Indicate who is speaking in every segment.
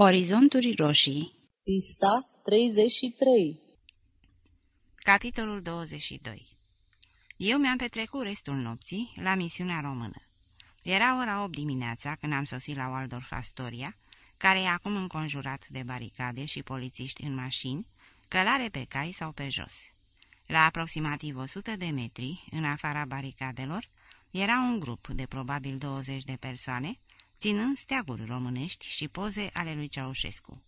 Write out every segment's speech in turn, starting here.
Speaker 1: Orizonturi roșii
Speaker 2: Pista 33
Speaker 1: Capitolul 22 Eu mi-am petrecut restul nopții la misiunea română. Era ora 8 dimineața când am sosit la Waldorf Astoria, care e acum înconjurat de baricade și polițiști în mașini, călare pe cai sau pe jos. La aproximativ 100 de metri, în afara baricadelor, era un grup de probabil 20 de persoane, ținând steaguri românești și poze ale lui Ceaușescu.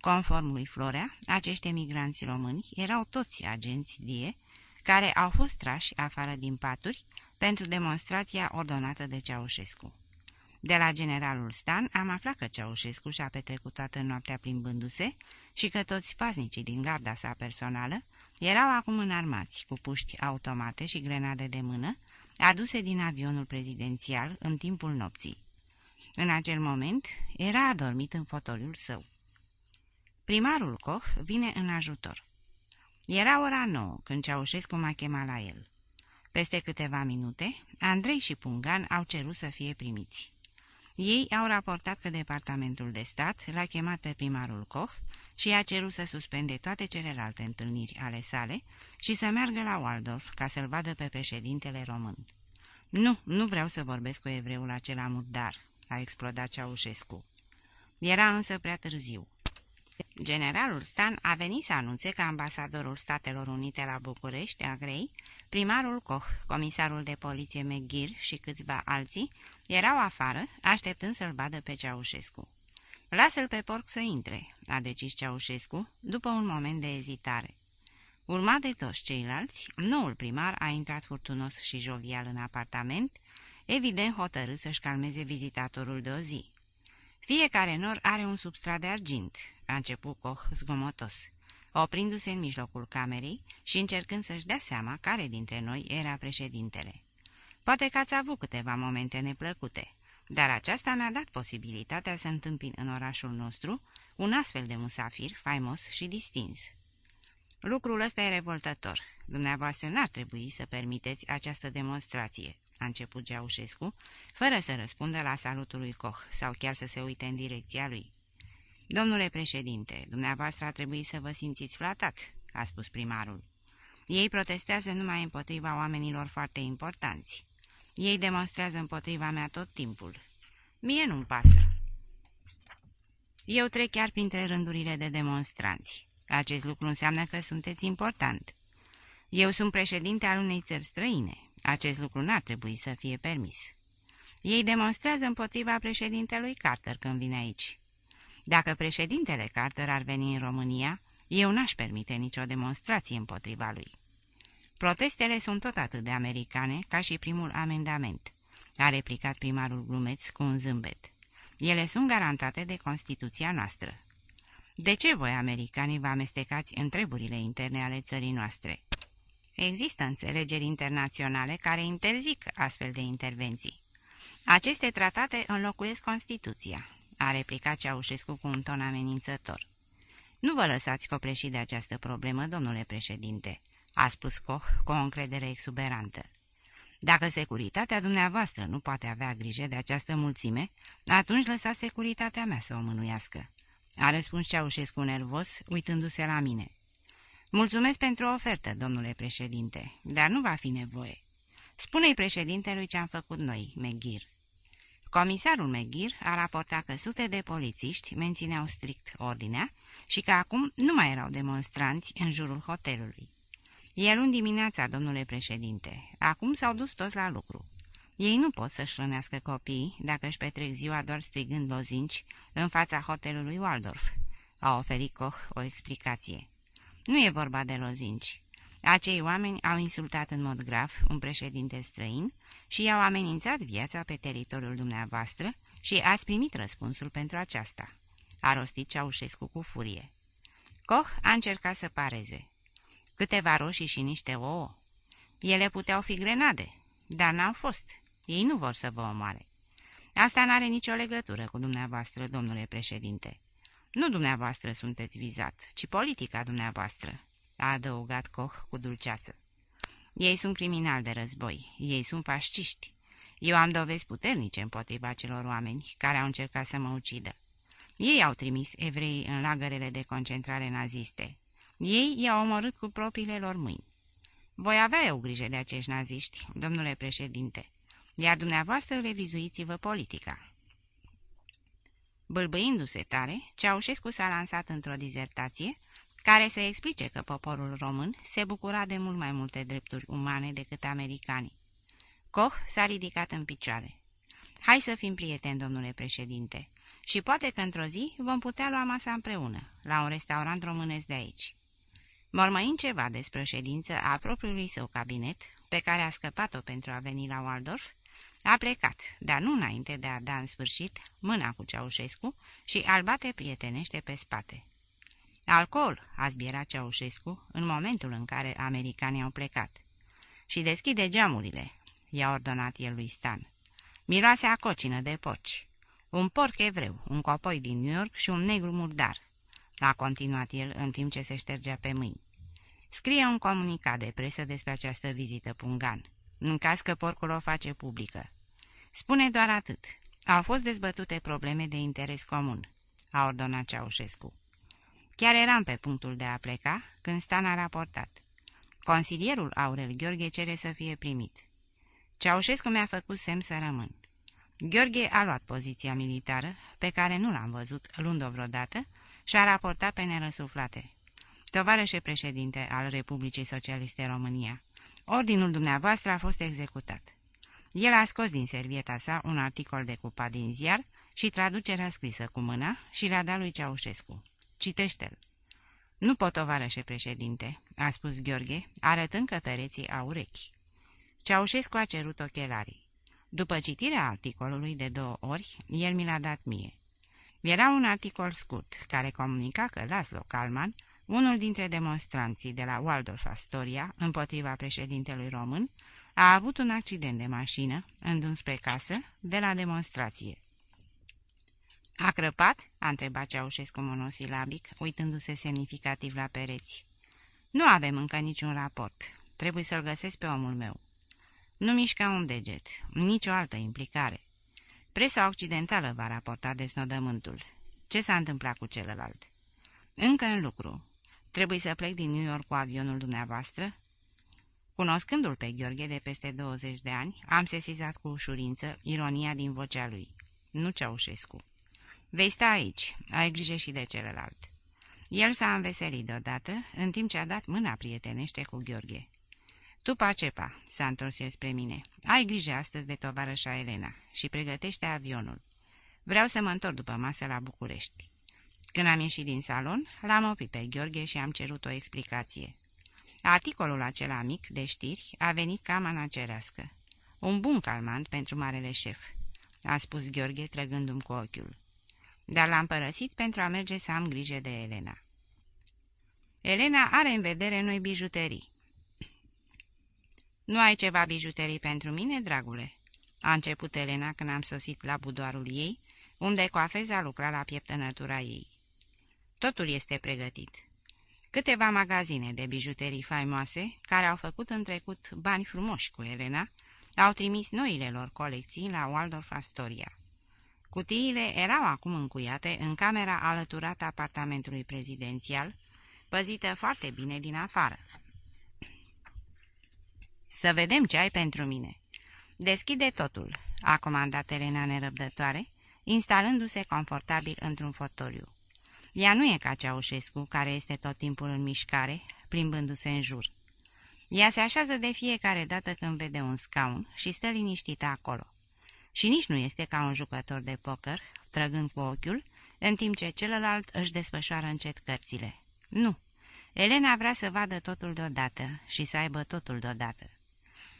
Speaker 1: Conform lui Florea, acești emigranți români erau toți agenți DIE care au fost trași afară din paturi pentru demonstrația ordonată de Ceaușescu. De la generalul Stan am aflat că Ceaușescu și-a petrecut toată noaptea plimbându-se și că toți paznicii din garda sa personală erau acum înarmați cu puști automate și grenade de mână, aduse din avionul prezidențial în timpul nopții. În acel moment era adormit în fotoliul său. Primarul Koch vine în ajutor. Era ora nouă când Ceaușescu m-a chemat la el. Peste câteva minute, Andrei și Pungan au cerut să fie primiți. Ei au raportat că Departamentul de Stat l-a chemat pe primarul Koch și i-a cerut să suspende toate celelalte întâlniri ale sale și să meargă la Waldorf ca să-l vadă pe președintele român. Nu, nu vreau să vorbesc cu evreul acela murdar, a explodat Ceaușescu. Era însă prea târziu. Generalul Stan a venit să anunțe că ambasadorul Statelor Unite la București, Agrei, primarul Koch, comisarul de poliție McGir și câțiva alții erau afară, așteptând să-l vadă pe Ceaușescu. Lasă-l pe porc să intre," a decis Ceaușescu, după un moment de ezitare. Urmat de toți ceilalți, noul primar a intrat furtunos și jovial în apartament, evident hotărât să-și calmeze vizitatorul de o zi. Fiecare nor are un substrat de argint, a început Koch zgomotos, oprindu-se în mijlocul camerei și încercând să-și dea seama care dintre noi era președintele. Poate că ați avut câteva momente neplăcute, dar aceasta mi-a dat posibilitatea să întâmpin în orașul nostru un astfel de musafir faimos și distins. Lucrul ăsta e revoltător. Dumneavoastră n-ar trebui să permiteți această demonstrație a început Geaușescu, fără să răspundă la salutul lui Koch sau chiar să se uite în direcția lui. Domnule președinte, dumneavoastră ar trebui să vă simțiți flatat, a spus primarul. Ei protestează numai împotriva oamenilor foarte importanți. Ei demonstrează împotriva mea tot timpul. Mie nu-mi pasă. Eu trec chiar printre rândurile de demonstranți. Acest lucru înseamnă că sunteți important. Eu sunt președinte al unei țări străine. Acest lucru n-ar trebui să fie permis. Ei demonstrează împotriva președintelui Carter când vine aici. Dacă președintele Carter ar veni în România, eu n-aș permite nicio demonstrație împotriva lui. Protestele sunt tot atât de americane ca și primul amendament, a replicat primarul glumeț cu un zâmbet. Ele sunt garantate de Constituția noastră. De ce voi, americanii, vă amestecați în treburile interne ale țării noastre? Există înțelegeri internaționale care interzic astfel de intervenții. Aceste tratate înlocuiesc Constituția, a replicat Ceaușescu cu un ton amenințător. Nu vă lăsați copleșit de această problemă, domnule președinte, a spus Koch cu o încredere exuberantă. Dacă securitatea dumneavoastră nu poate avea grijă de această mulțime, atunci lăsați securitatea mea să o mânuiască. A răspuns Ceaușescu nervos, uitându-se la mine. Mulțumesc pentru ofertă, domnule președinte, dar nu va fi nevoie. Spune-i președintelui ce am făcut noi, Meghir. Comisarul Meghir a raportat că sute de polițiști mențineau strict ordinea și că acum nu mai erau demonstranți în jurul hotelului. E luni dimineața, domnule președinte. Acum s-au dus toți la lucru. Ei nu pot să-și rănească copiii dacă își petrec ziua doar strigând lozinci în fața hotelului Waldorf. A oferit Koch o explicație. Nu e vorba de lozinci. Acei oameni au insultat în mod grav un președinte străin și i-au amenințat viața pe teritoriul dumneavoastră și ați primit răspunsul pentru aceasta. A rostit Ceaușescu cu furie. Koch a încercat să pareze. Câteva roșii și niște ouă. Ele puteau fi grenade, dar n-au fost. Ei nu vor să vă omoare. Asta n-are nicio legătură cu dumneavoastră, domnule președinte. Nu dumneavoastră sunteți vizat, ci politica dumneavoastră, a adăugat Koch cu dulceață. Ei sunt criminali de război, ei sunt fasciști. Eu am dovezi puternice împotriva celor oameni care au încercat să mă ucidă. Ei au trimis evreii în lagărele de concentrare naziste. Ei i-au omorât cu propriile lor mâini. Voi avea eu grijă de acești naziști, domnule președinte, iar dumneavoastră revizuiți-vă politica. Bâlbâindu-se tare, Ceaușescu s-a lansat într-o dizertație care să explice că poporul român se bucura de mult mai multe drepturi umane decât americanii. Koch s-a ridicat în picioare. Hai să fim prieteni, domnule președinte, și poate că într-o zi vom putea lua masa împreună, la un restaurant românesc de aici. Mormăind ceva despre ședință a propriului său cabinet, pe care a scăpat-o pentru a veni la Waldorf, a plecat, dar nu înainte de a da în sfârșit mâna cu Ceaușescu și al bate prietenește pe spate. Alcool, a zbierat Ceaușescu în momentul în care americanii au plecat. Și deschide geamurile, i-a ordonat el lui Stan. Miroase a cocină de porci. Un porc evreu, un copoi din New York și un negru murdar, l-a continuat el în timp ce se ștergea pe mâini. Scrie un comunicat de presă despre această vizită pungan, în caz că porcul o face publică. Spune doar atât. Au fost dezbătute probleme de interes comun, a ordonat Ceaușescu. Chiar eram pe punctul de a pleca când Stan a raportat. Consilierul Aurel Gheorghe cere să fie primit. Ceaușescu mi-a făcut semn să rămân. Gheorghe a luat poziția militară, pe care nu l-am văzut luând-o vreodată, și a raportat pe nerăsuflate. Tovarășe președinte al Republicii Socialiste România, ordinul dumneavoastră a fost executat. El a scos din servieta sa un articol decupat din ziar și traducerea scrisă cu mâna și l-a dat lui Ceaușescu. Citește-l. Nu pot, tovarășe președinte," a spus Gheorghe, arătând că pereții au urechi. Ceaușescu a cerut ochelarii. După citirea articolului de două ori, el mi l-a dat mie. Era un articol scurt, care comunica că Laszlo Kalman, unul dintre demonstranții de la Waldorf Astoria împotriva președintelui român, a avut un accident de mașină, îndun spre casă, de la demonstrație. A crăpat?" a întrebat Ceaușescu monosilabic, uitându-se semnificativ la pereți. Nu avem încă niciun raport. Trebuie să-l găsesc pe omul meu." Nu mișca un deget, nicio altă implicare. Presa occidentală va raporta desnodământul. Ce s-a întâmplat cu celălalt? Încă în lucru. Trebuie să plec din New York cu avionul dumneavoastră? Cunoscându-l pe Gheorghe de peste 20 de ani, am sesizat cu ușurință ironia din vocea lui. Nu Ceaușescu. Vei sta aici, ai grijă și de celălalt. El s-a înveselit deodată, în timp ce a dat mâna prietenește cu Gheorghe. Tu, Pacepa, s-a întors el spre mine, ai grijă astăzi de tovarășa Elena și pregătește avionul. Vreau să mă întorc după masă la București. Când am ieșit din salon, l-am oprit pe Gheorghe și am cerut o explicație. Articolul acela mic de știri a venit ca managerească. Un bun calmant pentru marele șef, a spus Gheorghe trăgându-mi cu ochiul. Dar l-am părăsit pentru a merge să am grijă de Elena. Elena are în vedere noi bijuterii. Nu ai ceva bijuterii pentru mine, dragule?" a început Elena când am sosit la budoarul ei, unde coafeza lucra la pieptănătura ei. Totul este pregătit. Câteva magazine de bijuterii faimoase, care au făcut în trecut bani frumoși cu Elena, au trimis noile lor colecții la Waldorf Astoria. Cutiile erau acum încuiate în camera alăturată apartamentului prezidențial, păzită foarte bine din afară. Să vedem ce ai pentru mine." Deschide totul," a comandat Elena nerăbdătoare, instalându-se confortabil într-un fotoliu. Ea nu e ca Ceaușescu, care este tot timpul în mișcare, plimbându-se în jur. Ea se așează de fiecare dată când vede un scaun și stă liniștită acolo. Și nici nu este ca un jucător de poker, trăgând cu ochiul, în timp ce celălalt își desfășoară încet cărțile. Nu. Elena vrea să vadă totul deodată și să aibă totul deodată.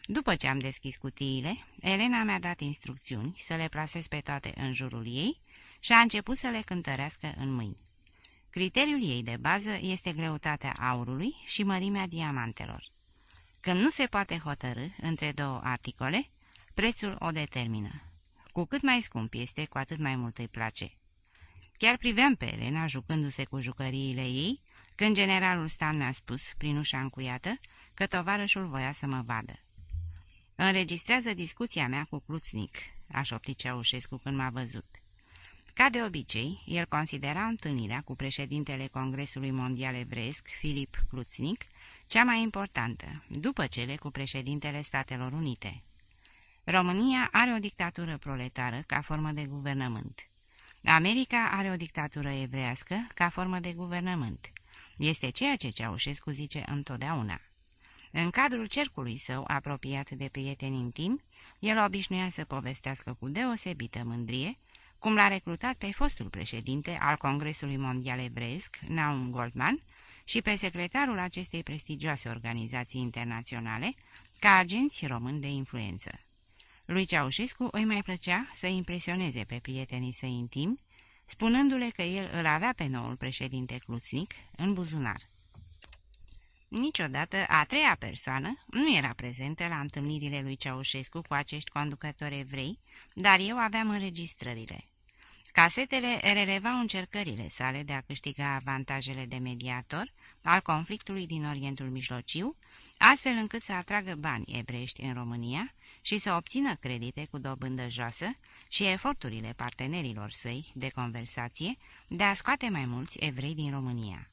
Speaker 1: După ce am deschis cutiile, Elena mi-a dat instrucțiuni să le plasez pe toate în jurul ei și a început să le cântărească în mâini. Criteriul ei de bază este greutatea aurului și mărimea diamantelor. Când nu se poate hotărâ între două articole, prețul o determină. Cu cât mai scump este, cu atât mai mult îi place. Chiar priveam pe Elena jucându-se cu jucăriile ei, când generalul Stan mi-a spus, prin ușa încuiată, că tovarășul voia să mă vadă. Înregistrează discuția mea cu Cluțnic, a șoptit Ceaușescu când m-a văzut. Ca de obicei, el considera întâlnirea cu președintele Congresului Mondial Evreiesc, Filip Klutznik, cea mai importantă, după cele cu președintele Statelor Unite. România are o dictatură proletară ca formă de guvernământ. America are o dictatură evrească ca formă de guvernământ. Este ceea ce Ceaușescu zice întotdeauna. În cadrul cercului său apropiat de prieteni intimi, el obișnuia să povestească cu deosebită mândrie cum l-a recrutat pe fostul președinte al Congresului Mondial Evreiesc, Naum Goldman, și pe secretarul acestei prestigioase organizații internaționale, ca agenți români de influență. Lui Ceaușescu îi mai plăcea să impresioneze pe prietenii săi intimi, spunându-le că el îl avea pe noul președinte Cluțnic în buzunar. Niciodată a treia persoană nu era prezentă la întâlnirile lui Ceaușescu cu acești conducători evrei, dar eu aveam înregistrările. Casetele relevau încercările sale de a câștiga avantajele de mediator al conflictului din Orientul Mijlociu, astfel încât să atragă bani ebrești în România și să obțină credite cu dobândă joasă și eforturile partenerilor săi de conversație de a scoate mai mulți evrei din România.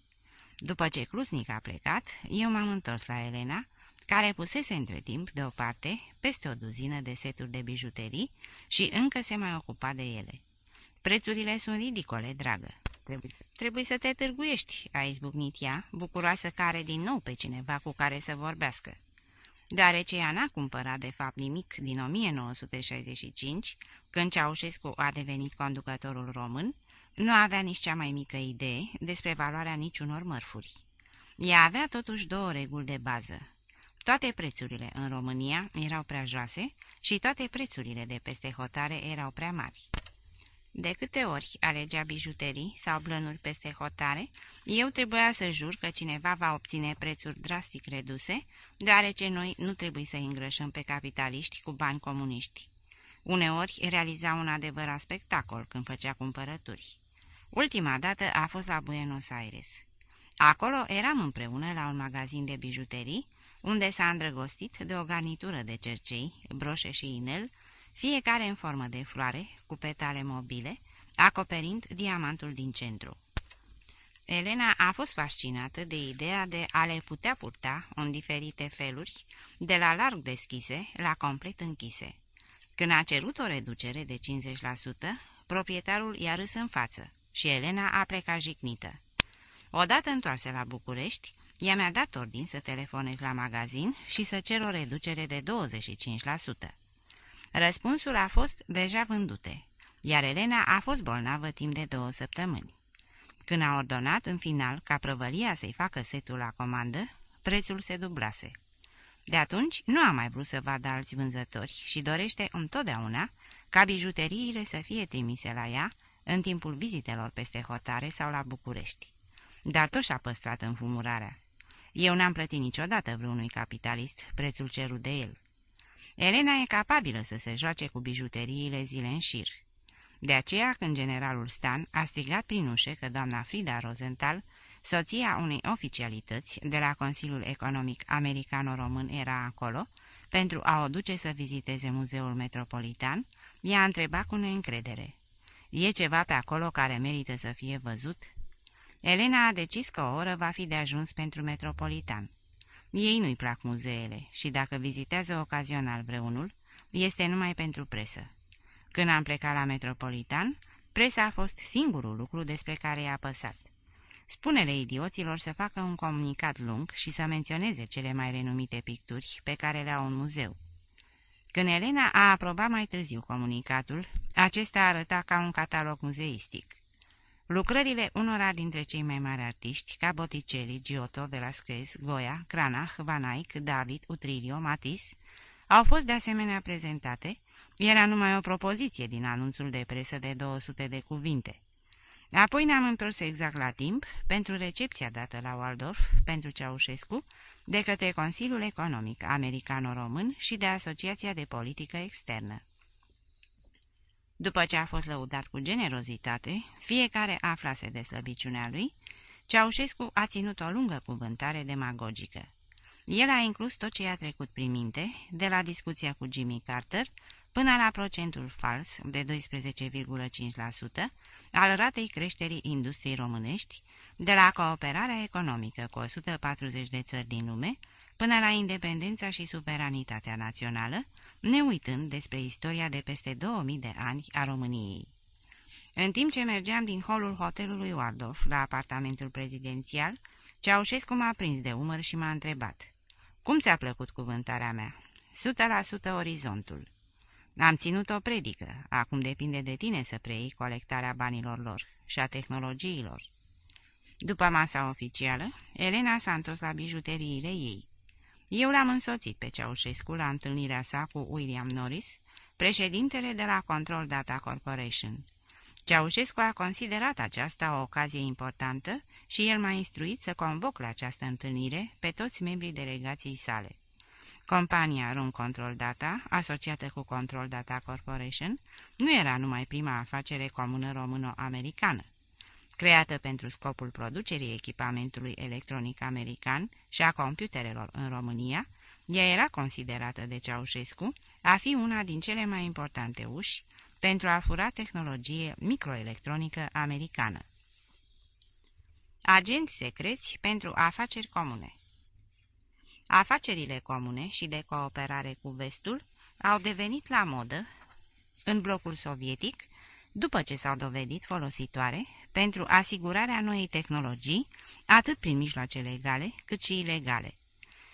Speaker 1: După ce Clusnic a plecat, eu m-am întors la Elena, care pusese între timp deoparte peste o duzină de seturi de bijuterii și încă se mai ocupa de ele. Prețurile sunt ridicole, dragă. Trebuie, trebuie să te târguiești, a izbucnit ea, bucuroasă că are din nou pe cineva cu care să vorbească. Deoarece ea n-a cumpărat de fapt nimic din 1965, când Ceaușescu a devenit conducătorul român, nu avea nici cea mai mică idee despre valoarea niciunor mărfuri. Ea avea totuși două reguli de bază. Toate prețurile în România erau prea joase și toate prețurile de peste hotare erau prea mari. De câte ori alegea bijuterii sau blănuri peste hotare, eu trebuia să jur că cineva va obține prețuri drastic reduse, deoarece noi nu trebuie să îngrășăm pe capitaliști cu bani comuniști. Uneori realiza un adevărat spectacol când făcea cumpărături. Ultima dată a fost la Buenos Aires. Acolo eram împreună la un magazin de bijuterii, unde s-a îndrăgostit de o garnitură de cercei, broșe și inel, fiecare în formă de floare, cu petale mobile, acoperind diamantul din centru. Elena a fost fascinată de ideea de a le putea purta în diferite feluri, de la larg deschise la complet închise. Când a cerut o reducere de 50%, proprietarul i-a râs în față și Elena a plecat jicnită. Odată întoarse la București, ea mi-a dat ordin să telefonez la magazin și să cer o reducere de 25%. Răspunsul a fost deja vândute, iar Elena a fost bolnavă timp de două săptămâni. Când a ordonat în final ca prăvălia să-i facă setul la comandă, prețul se dublase. De atunci nu a mai vrut să vadă alți vânzători și dorește întotdeauna ca bijuteriile să fie trimise la ea în timpul vizitelor peste hotare sau la București. Dar tot și-a păstrat înfumurarea. Eu n-am plătit niciodată vreunui capitalist prețul cerut de el. Elena e capabilă să se joace cu bijuteriile zile în șir. De aceea, când generalul Stan a strigat prin ușă că doamna Frida Rosenthal, soția unei oficialități de la Consiliul Economic Americano-Român, era acolo, pentru a o duce să viziteze Muzeul Metropolitan, ea a întrebat cu neîncredere. E ceva pe acolo care merită să fie văzut?" Elena a decis că o oră va fi de ajuns pentru Metropolitan. Ei nu-i plac muzeele și dacă vizitează ocazional vreunul, este numai pentru presă. Când am plecat la Metropolitan, presa a fost singurul lucru despre care i-a păsat. Spune-le idioților să facă un comunicat lung și să menționeze cele mai renumite picturi pe care le-au în muzeu. Când Elena a aprobat mai târziu comunicatul, acesta arăta ca un catalog muzeistic. Lucrările unora dintre cei mai mari artiști, ca Botticelli, Giotto, Velasquez, Goya, Cranach, Van Eyck, David, Utrilio, Matisse, au fost de asemenea prezentate, era numai o propoziție din anunțul de presă de 200 de cuvinte. Apoi ne-am întors exact la timp pentru recepția dată la Waldorf pentru Ceaușescu de către Consiliul Economic Americano-Român și de Asociația de Politică Externă. După ce a fost lăudat cu generozitate, fiecare aflase de slăbiciunea lui, Ceaușescu a ținut o lungă cuvântare demagogică. El a inclus tot ce i-a trecut prin minte, de la discuția cu Jimmy Carter până la procentul fals de 12,5% al ratei creșterii industriei românești, de la cooperarea economică cu 140 de țări din lume, până la independența și suveranitatea națională, ne uitând despre istoria de peste 2000 de ani a României. În timp ce mergeam din holul hotelului Waldorf la apartamentul prezidențial, Ceaușescu m-a prins de umăr și m-a întrebat. Cum ți-a plăcut cuvântarea mea?" Sută la sută orizontul." Am ținut o predică, acum depinde de tine să preiei colectarea banilor lor și a tehnologiilor." După masa oficială, Elena s-a întors la bijuteriile ei. Eu l-am însoțit pe Ceaușescu la întâlnirea sa cu William Norris, președintele de la Control Data Corporation. Ceaușescu a considerat aceasta o ocazie importantă și el m-a instruit să convoc la această întâlnire pe toți membrii delegației sale. Compania Run Control Data, asociată cu Control Data Corporation, nu era numai prima afacere comună româno-americană. Creată pentru scopul producerii echipamentului electronic american și a computerelor în România, ea era considerată de Ceaușescu a fi una din cele mai importante uși pentru a fura tehnologie microelectronică americană. Agenți secreți pentru afaceri comune Afacerile comune și de cooperare cu vestul au devenit la modă în blocul sovietic după ce s-au dovedit folositoare pentru asigurarea noii tehnologii, atât prin mijloace legale cât și ilegale.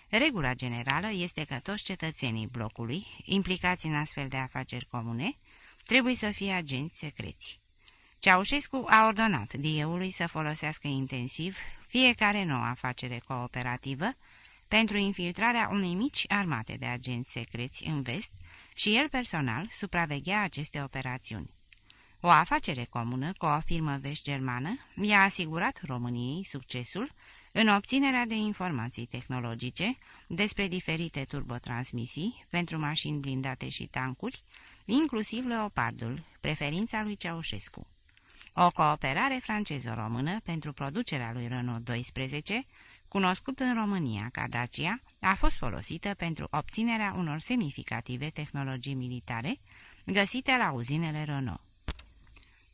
Speaker 1: Regula generală este că toți cetățenii blocului, implicați în astfel de afaceri comune, trebuie să fie agenți secreți. Ceaușescu a ordonat DIE-ului să folosească intensiv fiecare nouă afacere cooperativă pentru infiltrarea unei mici armate de agenți secreți în vest și el personal supraveghea aceste operațiuni. O afacere comună cu o firmă vești-germană i-a asigurat României succesul în obținerea de informații tehnologice despre diferite turbotransmisii pentru mașini blindate și tancuri, inclusiv Leopardul, preferința lui Ceaușescu. O cooperare francezo-română pentru producerea lui Renault 12, cunoscut în România ca Dacia, a fost folosită pentru obținerea unor semnificative tehnologii militare găsite la uzinele Renault.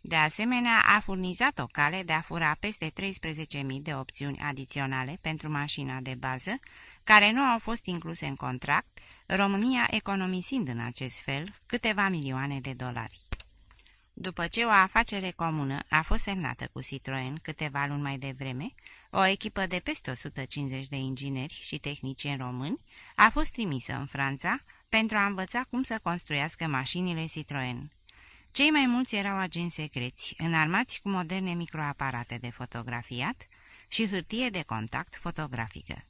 Speaker 1: De asemenea, a furnizat o cale de a fura peste 13.000 de opțiuni adiționale pentru mașina de bază, care nu au fost incluse în contract, România economisind în acest fel câteva milioane de dolari. După ce o afacere comună a fost semnată cu Citroën câteva luni mai devreme, o echipă de peste 150 de ingineri și tehnicieni români a fost trimisă în Franța pentru a învăța cum să construiască mașinile Citroën. Cei mai mulți erau agenți secreți, înarmați cu moderne microaparate de fotografiat și hârtie de contact fotografică.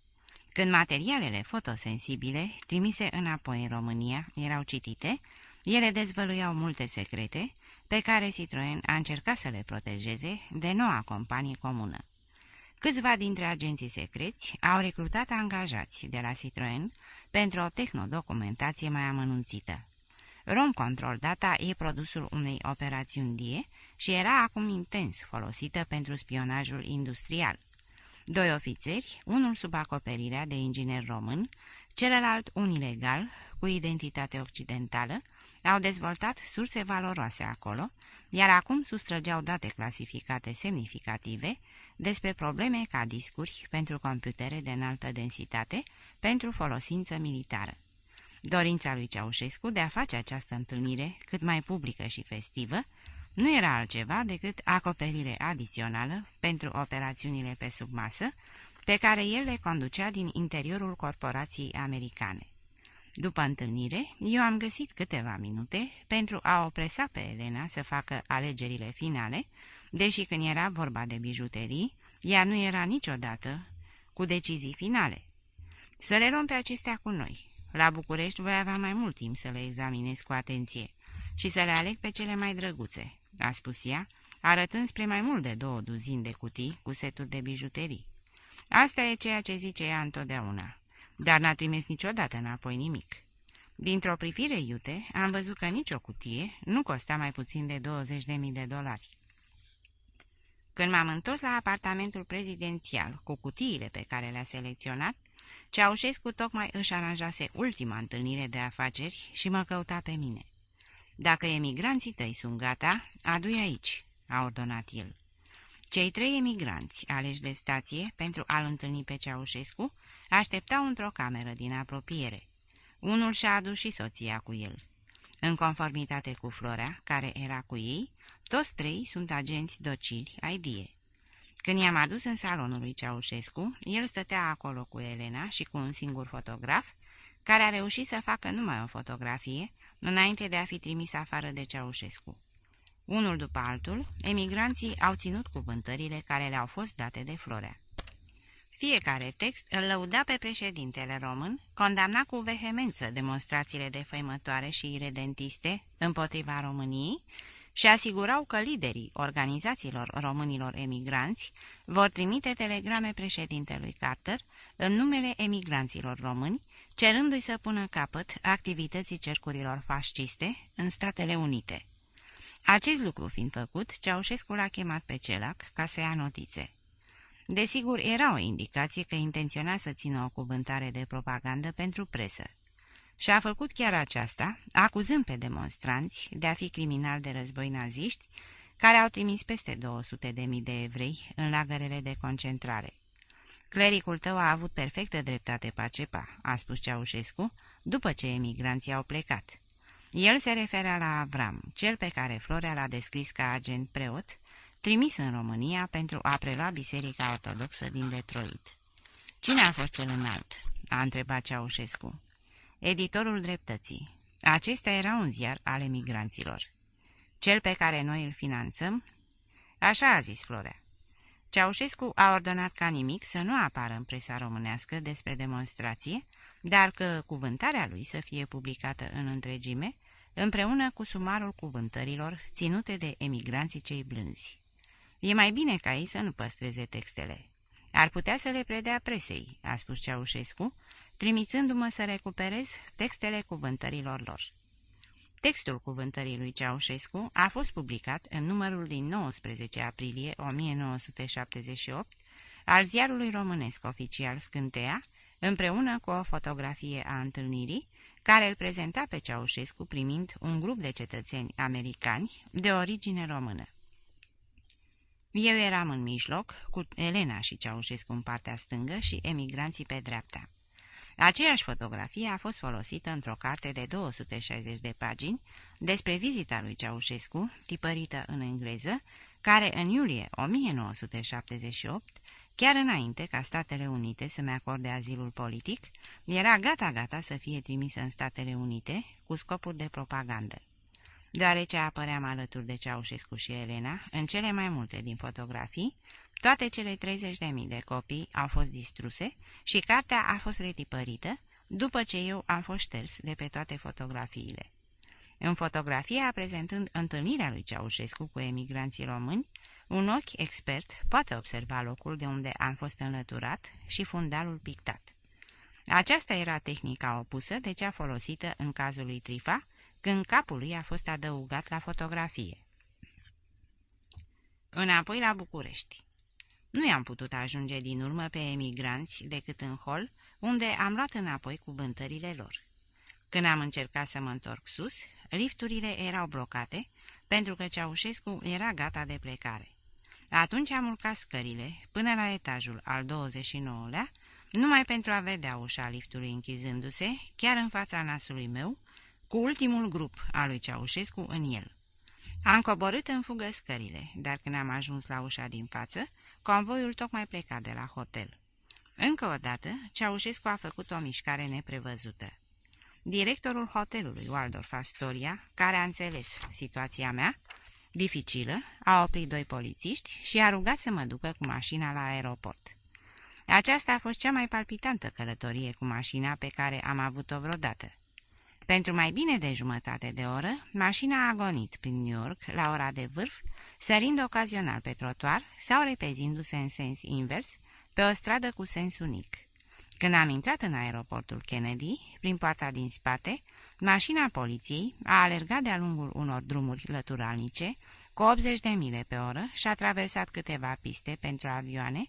Speaker 1: Când materialele fotosensibile, trimise înapoi în România, erau citite, ele dezvăluiau multe secrete, pe care Citroën a încercat să le protejeze de noua companie comună. Câțiva dintre agenții secreți au recrutat angajați de la Citroën pentru o tehnodocumentație mai amănunțită. Rom Control Data e produsul unei operațiuni DIE și era acum intens folosită pentru spionajul industrial. Doi ofițeri, unul sub acoperirea de inginer român, celălalt un ilegal, cu identitate occidentală, au dezvoltat surse valoroase acolo, iar acum sustrăgeau date clasificate semnificative despre probleme ca discuri pentru computere de înaltă densitate pentru folosință militară. Dorința lui Ceaușescu de a face această întâlnire cât mai publică și festivă nu era altceva decât acoperire adițională pentru operațiunile pe sub masă pe care el le conducea din interiorul corporației americane. După întâlnire, eu am găsit câteva minute pentru a o presa pe Elena să facă alegerile finale, deși când era vorba de bijuterii, ea nu era niciodată cu decizii finale. Să le luăm pe acestea cu noi. La București voi avea mai mult timp să le examinez cu atenție și să le aleg pe cele mai drăguțe, a spus ea, arătând spre mai mult de două duzini de cutii cu seturi de bijuterii. Asta e ceea ce zice ea întotdeauna dar n-a trimis niciodată înapoi nimic. Dintr-o privire iute, am văzut că nicio cutie nu costa mai puțin de 20.000 de dolari. Când m-am întors la apartamentul prezidențial cu cutiile pe care le-a selecționat, Ceaușescu tocmai își aranjase ultima întâlnire de afaceri și mă căuta pe mine. Dacă emigranții tăi sunt gata, adu-i aici," a ordonat el. Cei trei emigranți aleși de stație pentru a-l întâlni pe Ceaușescu așteptau într-o cameră din apropiere. Unul și-a adus și soția cu el. În conformitate cu Florea, care era cu ei, toți trei sunt agenți docili ai DIE. Când i-am adus în salonul lui Ceaușescu, el stătea acolo cu Elena și cu un singur fotograf, care a reușit să facă numai o fotografie, înainte de a fi trimis afară de Ceaușescu. Unul după altul, emigranții au ținut cuvântările care le-au fost date de Florea. Fiecare text îl lăuda pe președintele român, condamna cu vehemență demonstrațiile defăimătoare și iredentiste împotriva României și asigurau că liderii organizațiilor românilor emigranți vor trimite telegrame președintelui Carter în numele emigranților români, cerându-i să pună capăt activității cercurilor fasciste în Statele Unite. Acest lucru fiind făcut, Ceaușescu l-a chemat pe Celac ca să ia notițe. Desigur, era o indicație că intenționa să țină o cuvântare de propagandă pentru presă. Și a făcut chiar aceasta, acuzând pe demonstranți de a fi criminali de război naziști, care au trimis peste 200 de mii de evrei în lagărele de concentrare. Clericul tău a avut perfectă dreptate, Pacepa, a spus Ceaușescu, după ce emigranții au plecat. El se referea la Avram, cel pe care Florea l-a descris ca agent preot, trimis în România pentru a prelua Biserica Ortodoxă din Detroit. Cine a fost cel înalt?" a întrebat Ceaușescu. Editorul dreptății. Acesta era un ziar al emigranților. Cel pe care noi îl finanțăm? Așa a zis Florea. Ceaușescu a ordonat ca nimic să nu apară în presa românească despre demonstrație, dar că cuvântarea lui să fie publicată în întregime, împreună cu sumarul cuvântărilor ținute de emigranții cei blânzi. E mai bine ca ei să nu păstreze textele. Ar putea să le predea presei, a spus Ceaușescu, trimițându-mă să recuperez textele cuvântărilor lor. Textul cuvântării lui Ceaușescu a fost publicat în numărul din 19 aprilie 1978 al ziarului românesc oficial Scântea, împreună cu o fotografie a întâlnirii, care îl prezenta pe Ceaușescu primind un grup de cetățeni americani de origine română. Eu eram în mijloc, cu Elena și Ceaușescu în partea stângă și emigranții pe dreapta. Aceeași fotografie a fost folosită într-o carte de 260 de pagini despre vizita lui Ceaușescu, tipărită în engleză, care în iulie 1978, chiar înainte ca Statele Unite să-mi acorde azilul politic, era gata-gata să fie trimisă în Statele Unite cu scopuri de propagandă. Deoarece apăream alături de Ceaușescu și Elena, în cele mai multe din fotografii, toate cele 30.000 de copii au fost distruse și cartea a fost retipărită, după ce eu am fost șters de pe toate fotografiile. În fotografia prezentând întâlnirea lui Ceaușescu cu emigranții români, un ochi expert poate observa locul de unde am fost înlăturat și fundalul pictat. Aceasta era tehnica opusă de cea folosită în cazul lui Trifa, când capul lui a fost adăugat la fotografie. Înapoi la București. Nu i-am putut ajunge din urmă pe emigranți decât în hol, unde am luat înapoi cuvântările lor. Când am încercat să mă întorc sus, lifturile erau blocate, pentru că Ceaușescu era gata de plecare. Atunci am urcat scările până la etajul al 29-lea, numai pentru a vedea ușa liftului închizându-se, chiar în fața nasului meu, cu ultimul grup al lui Ceaușescu în el. Am coborât în fugă scările, dar când am ajuns la ușa din față, convoiul tocmai pleca de la hotel. Încă o dată, Ceaușescu a făcut o mișcare neprevăzută. Directorul hotelului Waldorf Astoria, care a înțeles situația mea, dificilă, a oprit doi polițiști și a rugat să mă ducă cu mașina la aeroport. Aceasta a fost cea mai palpitantă călătorie cu mașina pe care am avut-o vreodată. Pentru mai bine de jumătate de oră, mașina a agonit prin New York la ora de vârf, sărind ocazional pe trotuar sau repezindu-se în sens invers pe o stradă cu sens unic. Când am intrat în aeroportul Kennedy, prin poarta din spate, mașina poliției a alergat de-a lungul unor drumuri lăturalnice cu 80 de mile pe oră și a traversat câteva piste pentru avioane,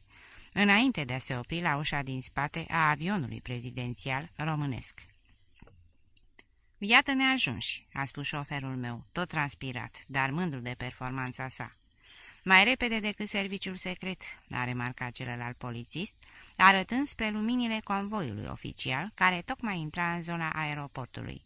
Speaker 1: înainte de a se opri la ușa din spate a avionului prezidențial românesc. Iată-ne ajunși, a spus șoferul meu, tot transpirat, dar mândru de performanța sa. Mai repede decât serviciul secret, a remarcat celălalt polițist, arătând spre luminile convoiului oficial, care tocmai intra în zona aeroportului.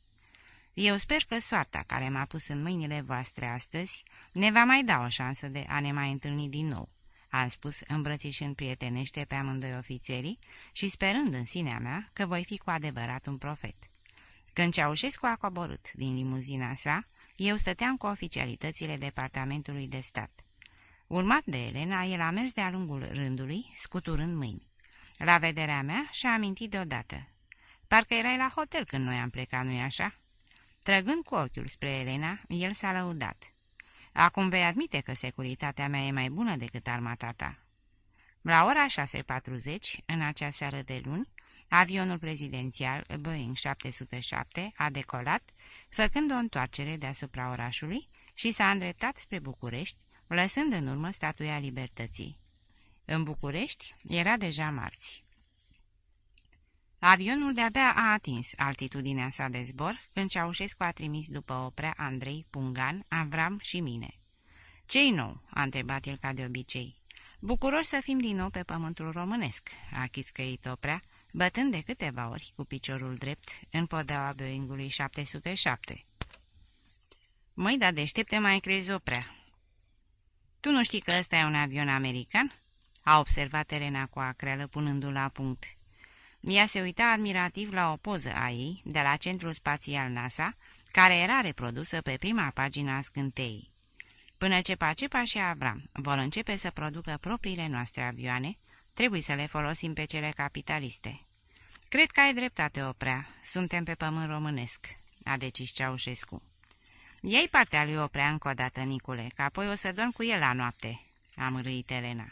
Speaker 1: Eu sper că soarta care m-a pus în mâinile voastre astăzi ne va mai da o șansă de a ne mai întâlni din nou, am spus îmbrățișând prietenește pe amândoi ofițerii și sperând în sinea mea că voi fi cu adevărat un profet. Când Ceaușescu a coborât din limuzina sa, eu stăteam cu oficialitățile Departamentului de Stat. Urmat de Elena, el a mers de-a lungul rândului, scuturând mâini. La vederea mea și-a amintit deodată. Parcă erai la hotel când noi am plecat, nu-i așa?" Trăgând cu ochiul spre Elena, el s-a lăudat. Acum vei admite că securitatea mea e mai bună decât armata ta." La ora 6.40, în acea seară de luni, avionul prezidențial Boeing 707 a decolat, făcând o întoarcere deasupra orașului și s-a îndreptat spre București, lăsând în urmă statuia libertății. În București era deja marți. Avionul de-abia a atins altitudinea sa de zbor când Ceaușescu a trimis după oprea Andrei, Pungan, Avram și mine. Ce-i nou?" a întrebat el ca de obicei. Bucuros să fim din nou pe pământul românesc," a chiscăit oprea, bătând de câteva ori cu piciorul drept în podeaua Boeingului 707. Măi, da deștepte mai crezi oprea. Tu nu știi că ăsta e un avion american?" a observat Elena cu acreală punându-l la punct. Ea se uita admirativ la o poză a ei de la Centrul Spațial NASA, care era reprodusă pe prima pagină a scânteii. Până ce Pacepa și Avram vor începe să producă propriile noastre avioane, trebuie să le folosim pe cele capitaliste. Cred că ai dreptate, Oprea. Suntem pe pământ românesc, a decis Ceaușescu. Iei partea lui Oprea încă o dată, Nicule, că apoi o să dorm cu el la noapte, a mărâit Elena.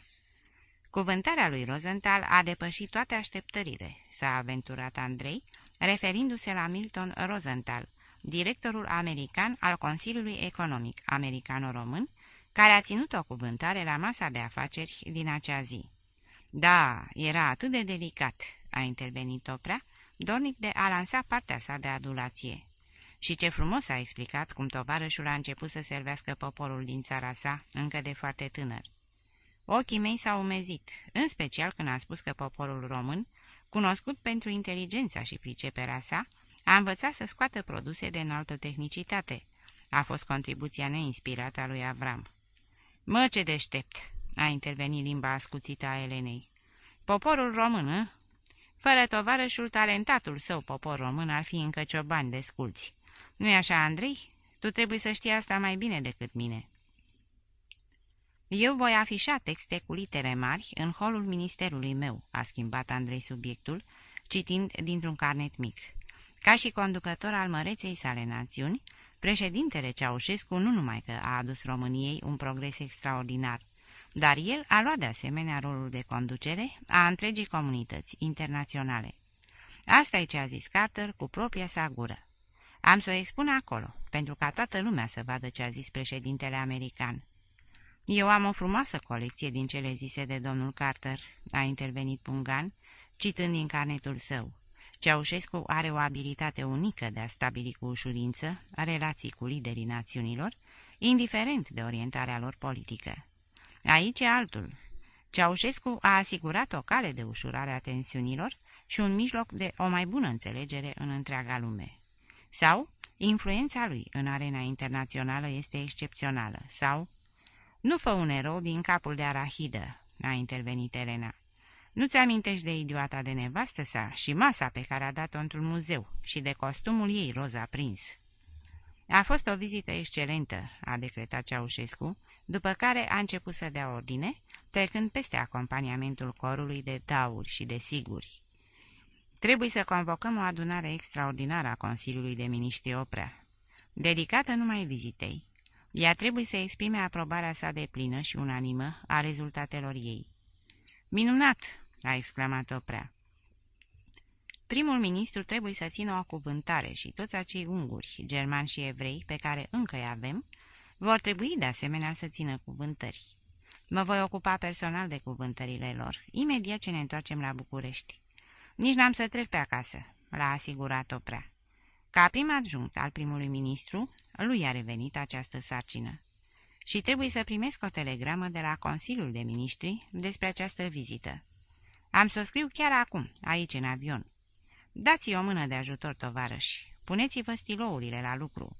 Speaker 1: Cuvântarea lui Rosenthal a depășit toate așteptările, s-a aventurat Andrei, referindu-se la Milton Rosenthal, directorul american al Consiliului Economic Americano-Român, care a ținut o cuvântare la masa de afaceri din acea zi. Da, era atât de delicat, a intervenit Oprea, dornic de a lansa partea sa de adulație. Și ce frumos a explicat cum tovarășul a început să servească poporul din țara sa, încă de foarte tânăr. Ochii mei s-au umezit, în special când a spus că poporul român, cunoscut pentru inteligența și priceperea sa, a învățat să scoată produse de înaltă tehnicitate. A fost contribuția neinspirată a lui Avram. Mă, ce deștept!" A intervenit limba ascuțită a Elenei. Poporul român, a? Ă? Fără tovarășul, talentatul său popor român ar fi încă ciobani de sculți. Nu-i așa, Andrei? Tu trebuie să știi asta mai bine decât mine." Eu voi afișa texte cu litere mari în holul ministerului meu," a schimbat Andrei subiectul, citind dintr-un carnet mic. Ca și conducător al măreței sale națiuni, președintele Ceaușescu nu numai că a adus României un progres extraordinar, dar el a luat de asemenea rolul de conducere a întregii comunități internaționale. Asta e ce a zis Carter cu propria sa gură. Am să o expun acolo, pentru ca toată lumea să vadă ce a zis președintele american. Eu am o frumoasă colecție din cele zise de domnul Carter," a intervenit Pungan, citând din carnetul său. Ceaușescu are o abilitate unică de a stabili cu ușurință relații cu liderii națiunilor, indiferent de orientarea lor politică. Aici e altul. Ceaușescu a asigurat o cale de ușurare a tensiunilor și un mijloc de o mai bună înțelegere în întreaga lume. Sau, influența lui în arena internațională este excepțională, sau nu fă un erou din capul de arahidă, a intervenit Elena. Nu-ți amintești de idioata de nevastă sa și masa pe care a dat-o într-un muzeu și de costumul ei roza prins? A fost o vizită excelentă, a decretat Ceaușescu, după care a început să dea ordine, trecând peste acompaniamentul corului de tauri și de siguri. Trebuie să convocăm o adunare extraordinară a Consiliului de Miniștri Oprea, dedicată numai vizitei. Ea trebuie să exprime aprobarea sa de plină și unanimă a rezultatelor ei. Minunat!" a exclamat Oprea. Primul ministru trebuie să țină o cuvântare și toți acei unguri, germani și evrei, pe care încă îi avem, vor trebui de asemenea să țină cuvântări. Mă voi ocupa personal de cuvântările lor, imediat ce ne întoarcem la București. Nici n-am să trec pe acasă, l-a asigurat Oprea. Ca prim adjunct al primului ministru, lui a revenit această sarcină. Și trebuie să primesc o telegramă de la Consiliul de Ministri despre această vizită. Am să o scriu chiar acum, aici în avion. Dați-i o mână de ajutor, tovarăși. Puneți-vă stilourile la lucru.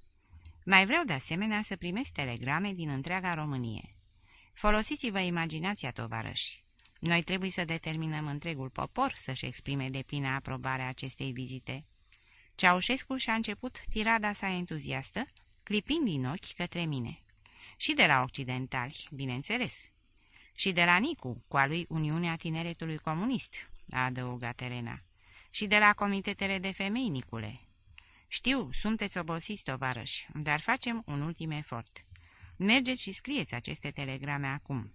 Speaker 1: Mai vreau de asemenea să primesc telegrame din întreaga Românie. Folosiți-vă imaginația, tovarăși. Noi trebuie să determinăm întregul popor să-și exprime de plină aprobarea acestei vizite. Ceaușescu și-a început tirada sa entuziastă, clipind din ochi către mine. Și de la occidentali, bineînțeles. Și de la Nicu, cu a lui Uniunea Tineretului Comunist, a adăugat Elena. Și de la comitetele de femei, Nicule. Știu, sunteți obosiți, tovarăși, dar facem un ultim efort. Mergeți și scrieți aceste telegrame acum,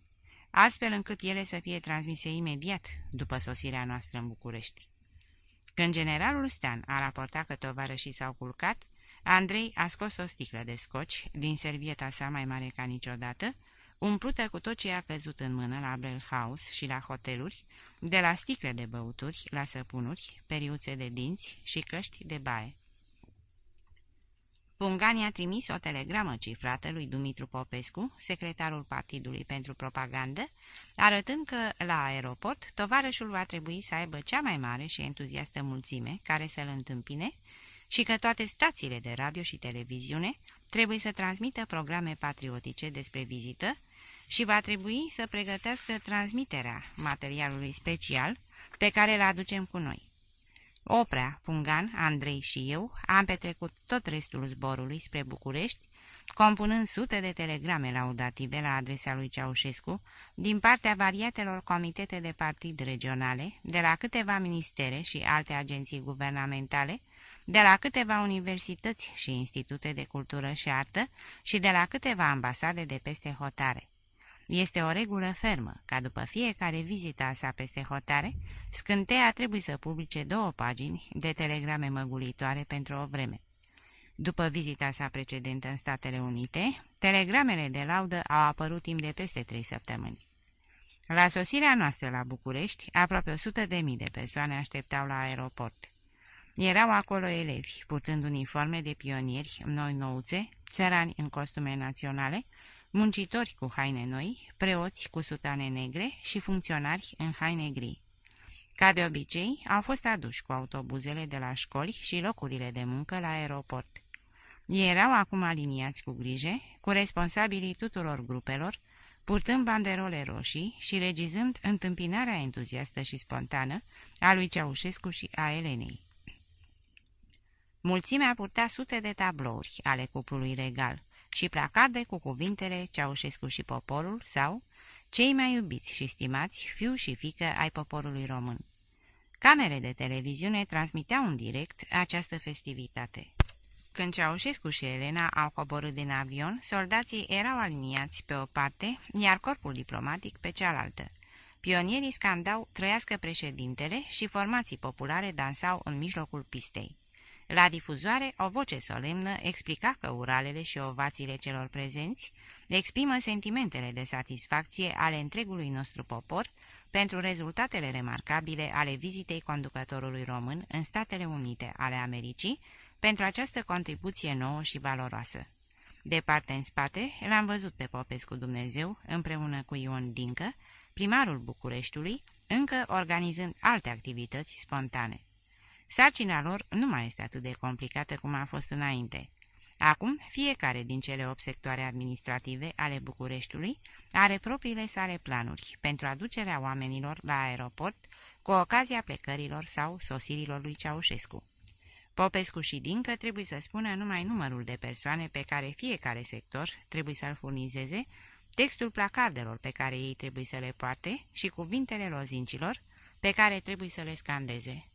Speaker 1: astfel încât ele să fie transmise imediat după sosirea noastră în București. Când generalul Stan a raportat că tovarășii s-au culcat, Andrei a scos o sticlă de scoci din servieta sa mai mare ca niciodată, umplută cu tot ce a căzut în mână la Brel House și la hoteluri, de la sticle de băuturi la săpunuri, periuțe de dinți și căști de baie. Pungani a trimis o telegramă cifrată lui Dumitru Popescu, secretarul Partidului pentru Propagandă, arătând că, la aeroport, tovarășul va trebui să aibă cea mai mare și entuziastă mulțime care să-l întâmpine și că toate stațiile de radio și televiziune trebuie să transmită programe patriotice despre vizită și va trebui să pregătească transmiterea materialului special pe care îl aducem cu noi. Oprea, Pungan, Andrei și eu am petrecut tot restul zborului spre București, compunând sute de telegrame laudative la adresa lui Ceaușescu din partea variatelor comitete de partid regionale, de la câteva ministere și alte agenții guvernamentale, de la câteva universități și institute de cultură și artă și de la câteva ambasade de peste hotare. Este o regulă fermă, ca după fiecare vizită sa peste hotare, scânteia trebuie să publice două pagini de telegrame măgulitoare pentru o vreme. După vizita sa precedentă în Statele Unite, telegramele de laudă au apărut timp de peste trei săptămâni. La sosirea noastră la București, aproape 100 de mii de persoane așteptau la aeroport. Erau acolo elevi, purtând uniforme de pionieri noi nouțe, țărani în costume naționale, muncitori cu haine noi, preoți cu sutane negre și funcționari în haine gri. Ca de obicei, au fost aduși cu autobuzele de la școli și locurile de muncă la aeroport. Ei erau acum aliniați cu grijă, cu responsabilii tuturor grupelor, purtând banderole roșii și regizând întâmpinarea entuziastă și spontană a lui Ceaușescu și a Elenei. Mulțimea purta sute de tablouri ale cuplului regal, și placarde cu cuvintele Ceaușescu și poporul sau Cei mai iubiți și stimați fiu și fică ai poporului român. Camere de televiziune transmiteau în direct această festivitate. Când Ceaușescu și Elena au coborât din avion, soldații erau aliniați pe o parte, iar corpul diplomatic pe cealaltă. Pionierii scandau Trăiască președintele și formații populare dansau în mijlocul pistei. La difuzoare, o voce solemnă explica că uralele și ovațiile celor prezenți exprimă sentimentele de satisfacție ale întregului nostru popor pentru rezultatele remarcabile ale vizitei conducătorului român în Statele Unite ale Americii, pentru această contribuție nouă și valoroasă. Departe în spate, l-am văzut pe Popescu Dumnezeu, împreună cu Ion Dincă, primarul Bucureștiului, încă organizând alte activități spontane. Sarcina lor nu mai este atât de complicată cum a fost înainte. Acum, fiecare din cele 8 sectoare administrative ale Bucureștiului are propriile sale planuri pentru aducerea oamenilor la aeroport cu ocazia plecărilor sau sosirilor lui Ceaușescu. Popescu și Dincă trebuie să spună numai numărul de persoane pe care fiecare sector trebuie să-l furnizeze, textul placardelor pe care ei trebuie să le poarte și cuvintele lozincilor pe care trebuie să le scandeze.